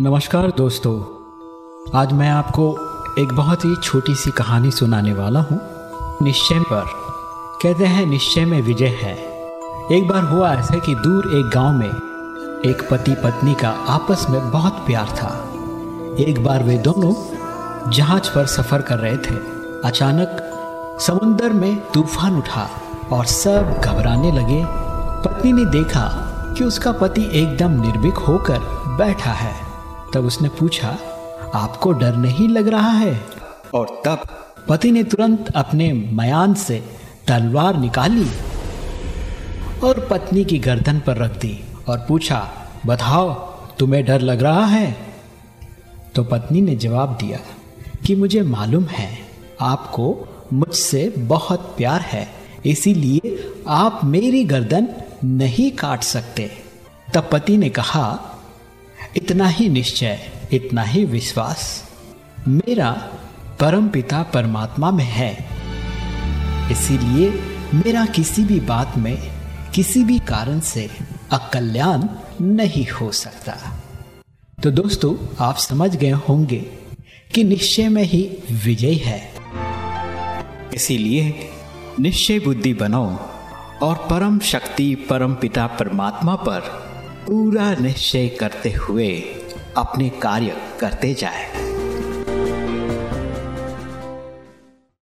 नमस्कार दोस्तों। आज मैं आपको एक बहुत ही छोटी सी कहानी सुनाने वाला हूँ। निश्चय पर। कहते हैं, निश्चय में विजय है। एक बार हुआ ऐसा कि दूर एक गाँव में एक पति पत्नी का आपस में बहुत प्यार था। एक बार वे दोनों जहाज़ पर सफ़र कर रहे थे। अचानक समुंदर में तूफ़ान उठा और सब घबराने लगे। पत्नी ने देखा कि उसका पति एकदम निर्भीक होकर बैठा है। तब उसने पूछा आपको डर नहीं लग रहा है? और तब पति ने तुरंत अपने मयान से तलवार निकाली और पत्नी की गर्दन पर रख दी और पूछा बताओ तुम्हें डर लग रहा है? तो पत्नी ने जवाब दिया कि मुझे मालूम है आपको मुझसे बहुत प्यार है इसीलिए आप मेरी गर्दन नहीं काट सकते। तब पति ने कहा इतना ही निश्चय, इतना ही विश्वास मेरा परम पिता परमात्मा में है। इसीलिए मेरा किसी भी बात में, किसी भी कारण से अकल्याण नहीं हो सकता। तो दोस्तों, आप समझ गए होंगे कि निश्चय में ही विजय है। इसीलिए निश्चय बुद्धि बनो और परम शक्ति, परम पिता, परमात्मा पर पूरा निश्चय करते हुए अपने कार्य करते जाए।